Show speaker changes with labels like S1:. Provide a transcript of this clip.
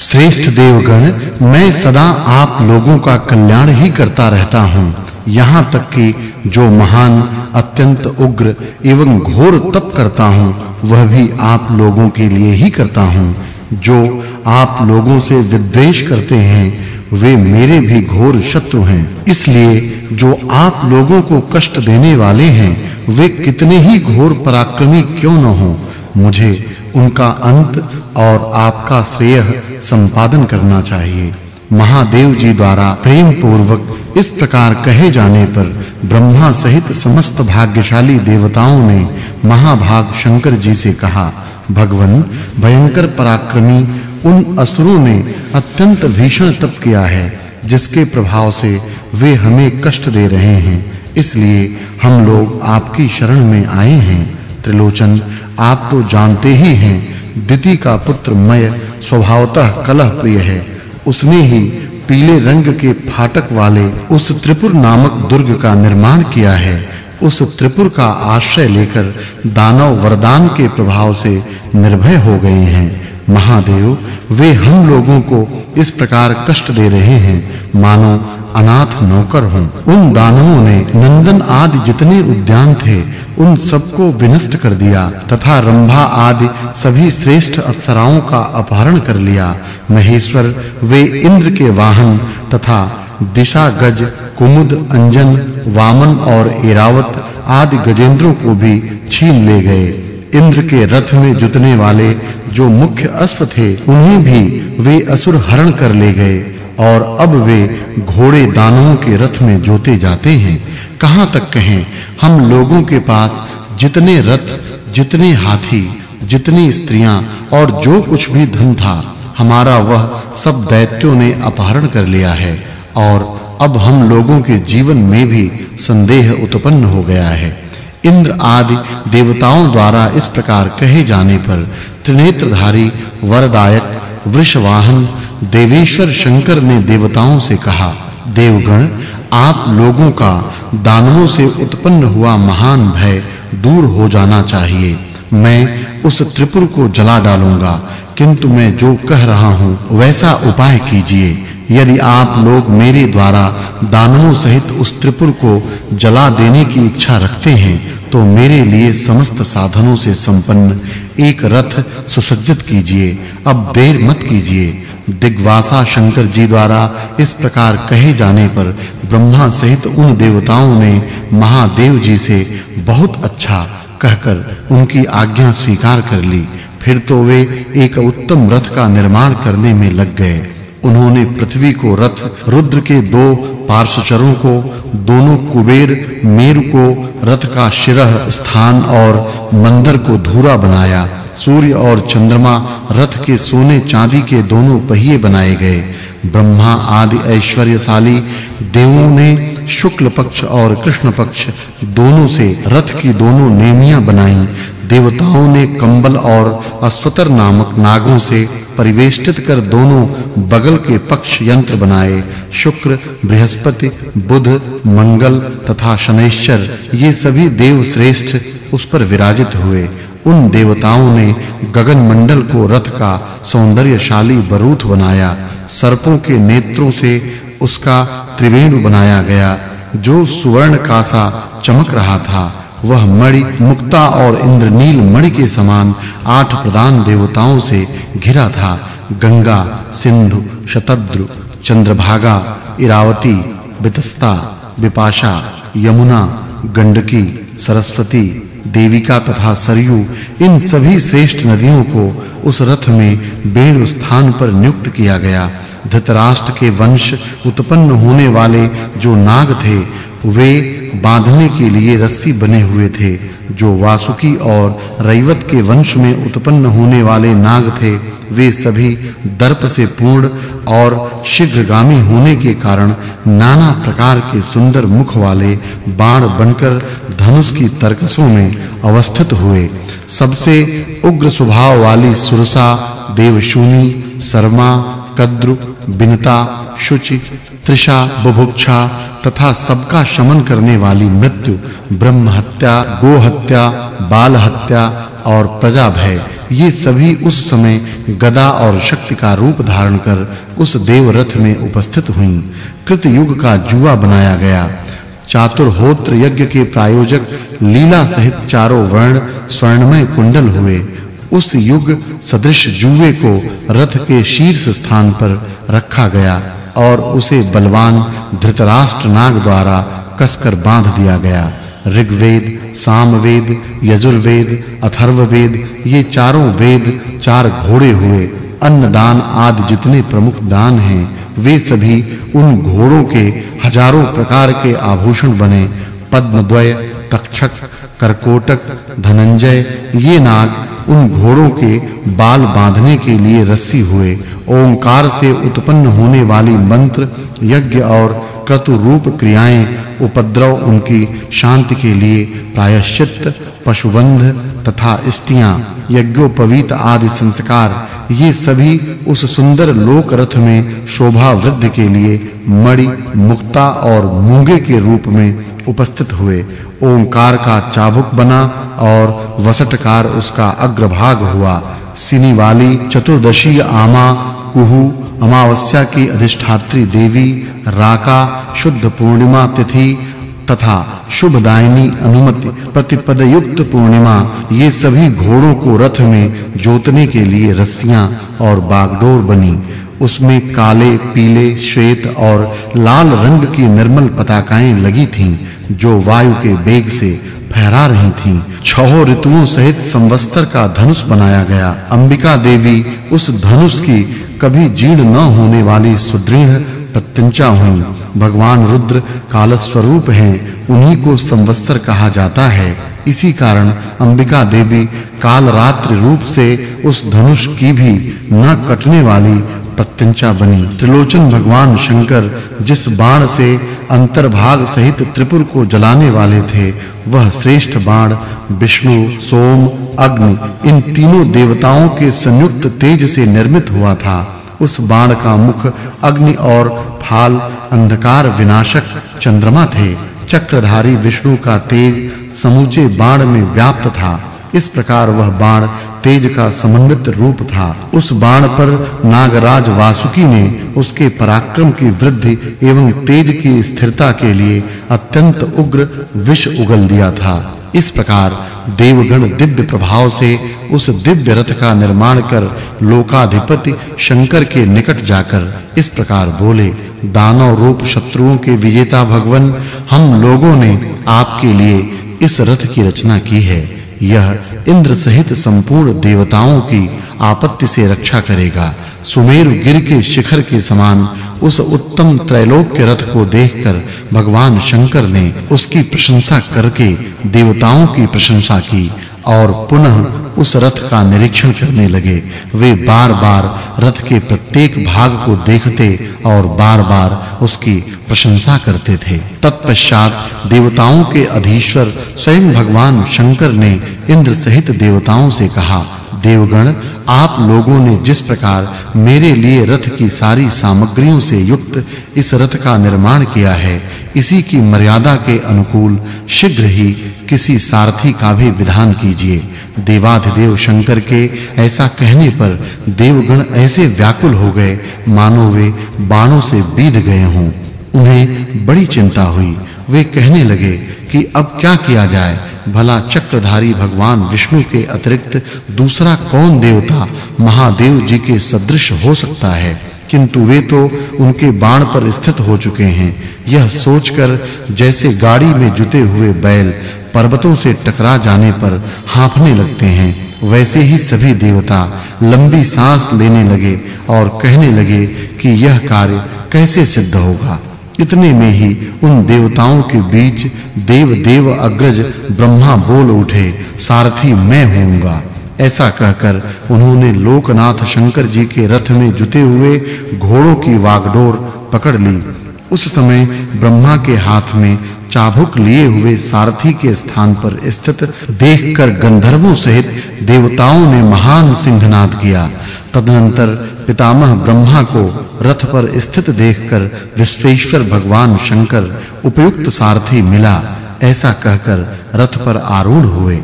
S1: श्रेष्ठ देवगण, मैं सदा आप लोगों का कल्याण ही करता रहता हूँ। यहाँ तक कि जो महान, अत्यंत उग्र एवं घोर तप करता हूँ, वह भी आप लोगों के लिए ही करता हूँ। जो आप लोगों से विद्वेष करते हैं, वे मेरे भी घोर शत्रु हैं। इसलिए जो आप लोगों को कष्ट देने वाले हैं, वे कितने ही घोर पराक्रमी क्यों न हों। मुझे उनका अंत और आपका श्रेय संपादन करना चाहिए। महादेव जी द्वारा प्रेम पूर्वक इस प्रकार कहे जाने पर ब्रह्मा सहित समस्त भाग्यशाली देवताओं ने महाभाग शंकर जी से कहा, भगवन, भयंकर पराक्रमी, उन असुरों ने अत्यंत भीषण तप किया है, जिसके प्रभाव से वे हमें कष्ट दे रहे हैं। इसलिए हम लोग आपकी शरण में आए हैं। त्रिलोचन आप तो जानते ही हैं, दिति का पुत्र मय स्वभावतः कलह प्रिय है। उसने ही पीले रंग के फाटक वाले उस त्रिपुर नामक दुर्ग का निर्माण किया है। उस त्रिपुर का आश्रय लेकर दानव वरदान के प्रभाव से निर्भय हो गए हैं। महादेव वे हम लोगों को इस प्रकार कष्ट दे रहे हैं। मानो अनाथ नौकर हों। उन दानवों ने नंदन आदि जितने उद्यान थे, उन सबको विनष्ट कर दिया तथा रंभा आदि सभी श्रेष्ठ अप्सराओं का अपहरण कर लिया। महेश्वर, वे इंद्र के वाहन तथा दिशा गज कुमुद, अंजन, वामन और एरावत आदि गजेंद्रों को भी छीन ले गए। इंद्र के रथ में जुतने वाले जो मुख्य अस्त्र थे, उन्हें भी वे असुर हरण कर ले गए और अब वे घोड़े दानवों के रथ में जोते जाते हैं। कहाँ तक कहें, हम लोगों के पास जितने रथ, जितने हाथी, जितनी स्त्रियाँ और जो कुछ भी धन था, हमारा वह सब दैत्यों ने अपहरण कर लिया है और अब हम लोगों के जीवन में भी संदेह उत्पन्न हो गया है। इंद्र आदि देवताओं द्वारा इस प्रकार कहे जाने पर त्रिनेत्रधारी, वरदायक, वृषवाहन, देवेश्वर शंकर ने देवताओं से कहा, देवगण, आप लोगों का दानवों से उत्पन्न हुआ महान भय दूर हो जाना चाहिए। मैं उस त्रिपुर को जला डालूँगा। किंतु मैं जो कह रहा हूँ, वैसा उपाय कीजिए। यदि आप लोग मेरे द्वारा दानवों सहित उस त्रिपुर को जला देने की इच्छा रखते हैं तो मेरे लिए समस्त साधनों से संपन्न एक रथ सुसज्जित कीजिए। अब देर मत कीजिए। दिग्वासा शंकर जी द्वारा इस प्रकार कहे जाने पर ब्रह्मा सहित उन देवताओं ने महादेव जी से बहुत अच्छा कहकर उनकी आज्ञा स्वीकार कर ली। फिर तो वे एक उत्तम रथ का निर्माण करने में लग गए। उन्होंने पृथ्वी को रथ, रुद्र के दो पार्श्वचरों को, दोनों कुबेर, मेरु को, रथ का शिरह स्थान और मंदर को धूरा बनाया। सूर्य और चंद्रमा रथ के सोने चांदी के दोनों पहिए बनाए गए। ब्रह्मा आदि ऐश्वर्यशाली देवों ने शुक्ल पक्ष और कृष्ण पक्ष दोनों से रथ की दोनों नेमियाँ बनाई। देवताओं ने कंबल और अश्वतर नामक नागों से परिवेष्टित कर दोनों बगल के पक्ष यंत्र बनाए। शुक्र, बृहस्पति, बुध, मंगल तथा शनैश्चर, ये सभी देव श्रेष्ठ उस पर विराजित हुए। उन देवताओं ने गगन मंडल को रथ का सौंदर्यशाली बरूथ बनाया। सर्पों के नेत्रों से उसका त्रिवेणु बनाया गया, जो सुवर्ण का सा चमक रहा था। वह मणि मुक्ता और इंद्रनील मणि के समान आठ प्रधान देवताओं से घिरा था। गंगा, सिंधु, शतद्रु, चंद्रभागा, इरावती वितस्ता विपाशा यमुना, गंडकी, सरस्वती, देविका तथा सरयू इन सभी श्रेष्ठ नदियों को उस रथ में बेणु स्थान पर नियुक्त किया गया। धृतराष्ट्र के वंश उत्पन्न होने वाले जो नाग थे, वे बांधने के लिए रस्सी बने हुए थे, जो वासुकी और रैवत के वंश में उत्पन्न होने वाले नाग थे, वे सभी दर्प से पूर्ण और शीघ्रगामी होने के कारण नाना प्रकार के सुंदर मुख वाले बाण बनकर धनुष की तरकसों में अवस्थित हुए। सबसे उग्र स्वभाव वाली सुरसा, देवशूनी, शर्मा, कद्रु, बिनता, शुचि त्रिषा बुभुक्षा तथा सबका शमन करने वाली मृत्यु ब्रह्म हत्या गो हत्या बाल हत्या और प्रजा भय ये सभी उस समय गदा और शक्ति का रूप धारण कर उस देव रथ में उपस्थित हुईं। कृत युग का जुआ बनाया गया। चातुर्होत्र यज्ञ के प्रायोजक लीला सहित चारों वर्ण, स्वर्णमय कुंडल हुए। उस युग सदृश जुए को रथ के शीर्ष स्थान पर रखा गया। और उसे बलवान धृतराष्ट्र नाग द्वारा कसकर बाँध दिया गया। ऋग्वेद, सामवेद, यजुर्वेद, अथर्ववेद, ये चारों वेद, चार घोड़े हुए, अन्नदान आदि जितने प्रमुख दान हैं, वे सभी उन घोड़ों के हज़ारों प्रकार के आभूषण बने। पद्मद्वय, तक्षक, करकोटक, धनंजय, ये नाग उन घोड़ों के बाल बांधने के लिए रस्सी हुए। ओंकार से उत्पन्न होने वाली मंत्र, यज्ञ और क्रतु रूप क्रियाएँ उपद्रव उनकी शांति के लिए प्रायश्चित, पशुबंध तथा स्त्रियाँ, यज्ञोपवीत आदि संस्कार, ये सभी उस सुंदर लोक रथ में शोभा वृद्धि के लिए मणि, मुक्ता और मूँगे के रूप में उपस्थित हुए। ओंकार का चाबुक बना और वसटकार उसका अग्रभाग हुआ। सिनी वाली चतुर्दशी आमा कुहू अमावस्या की अधिष्ठात्री देवी, राका, शुद्ध पूर्णिमा तिथि तथा शुभदायिनी अनुमति प्रतिपद युक्त पूर्णिमा, ये सभी घोड़ों को रथ में जोतने के लिए रस्सियाँ और बागडोर बनी। उसमें काले, पीले, श्वेत और लाल रंग की निर्मल पताकाएँ लगी थीं। जो वायु के वेग से फहरा रही थीं, छह ऋतुओं सहित संवत्सर का धनुष बनाया गया। अंबिका देवी उस धनुष की कभी जीर्ण न होने वाली सुदृढ़ प्रत्यंचा हुई। भगवान रुद्र काल स्वरूप हैं, उन्हीं को संवत्सर कहा जाता है। इसी कारण अंबिका देवी काल रात्रि रूप से उस धनुष की भी न कटने वाली प्रत्यंचा बनी। त्रिलोचन भगवान शंकर जिस बाण से अंतर्भाग सहित त्रिपुर को जलाने वाले थे, वह श्रेष्ठ बाण, विष्णु, सोम, अग्नि, इन तीनों देवताओं के संयुक्त तेज से निर्मित हुआ था। उस बाण का मुख अग्नि और फाल, अंधकार विनाशक चंद्रमा थे। चक्रधारी विष्णु का तेज समूचे बाण में व्याप्त था। इस प्रकार वह बाण तेज का समन्वित रूप था। उस बाण पर नागराज वासुकी ने उसके पराक्रम की वृद्धि एवं तेज की स्थिरता के लिए अत्यंत उग्र विष उगल दिया था। इस प्रकार देवगण दिव्य प्रभाव से उस दिव्य रथ का निर्माण कर लोकाधिपति शंकर के निकट जाकर इस प्रकार बोले, दानव रूप शत्रुओं के विजेता भगवन, हम लोगों ने आपके लिए इस रथ की रचना की है। यह इंद्र सहित संपूर्ण देवताओं की आपत्ति से रक्षा करेगा। सुमेरु गिर के शिखर के समान उस उत्तम त्रैलोक्य रथ को देखकर भगवान शंकर ने उसकी प्रशंसा करके देवताओं की प्रशंसा की। और पुनः उस रथ का निरीक्षण करने लगे। वे बार-बार रथ के प्रत्येक भाग को देखते और बार-बार उसकी प्रशंसा करते थे। तत्पश्चात देवताओं के अधीश्वर स्वयं भगवान शंकर ने इंद्र सहित देवताओं से कहा, देवगण, आप लोगों ने जिस प्रकार मेरे लिए रथ की सारी सामग्रियों से युक्त इस रथ का निर्माण किया है, इसी की मर्यादा के अनुकूल शीघ्र ही किसी सारथी का भी विधान कीजिए। देवाधिदेव शंकर के ऐसा कहने पर देवगण ऐसे व्याकुल हो गए, मानो वे बाणों से बीध गए हों। उन्हें बड़ी चिंता हुई। वे कहने लगे कि अब क्या किया जाए? भला चक्रधारी भगवान विष्णु के अतिरिक्त दूसरा कौन देवता महादेव जी के सदृश हो सकता है? किंतु वे तो उनके बाण पर स्थित हो चुके हैं। यह सोचकर जैसे गाड़ी में जुते हुए बैल पर्वतों से टकरा जाने पर हांफने लगते हैं। वैसे ही सभी देवता लंबी सांस लेने लगे और कहने लगे कि यह कार्य कैसे सिद्ध होगा। इतने में ही उन देवताओं के बीच देव देव अग्रज ब्रह्मा बोल उठे, सारथी, मैं होऊँगा। ऐसा कहकर उन्होंने लोकनाथ शंकर जी के रथ में जुते हुए घोड़ों की वागडोर पकड़ ली। उस समय ब्रह्मा के हाथ में चाबुक लिए हुए सारथी के स्थान पर स्थित देखकर गंधर्वों सहित देवताओं ने महान सिंहनाद किया। तदनंतर पितामह ब्रह्मा को रथ पर स्थित देखकर विश्वेश्वर भगवान शंकर उपयुक्त सारथी मिला, ऐसा कहकर रथ पर आरूढ़ हुए।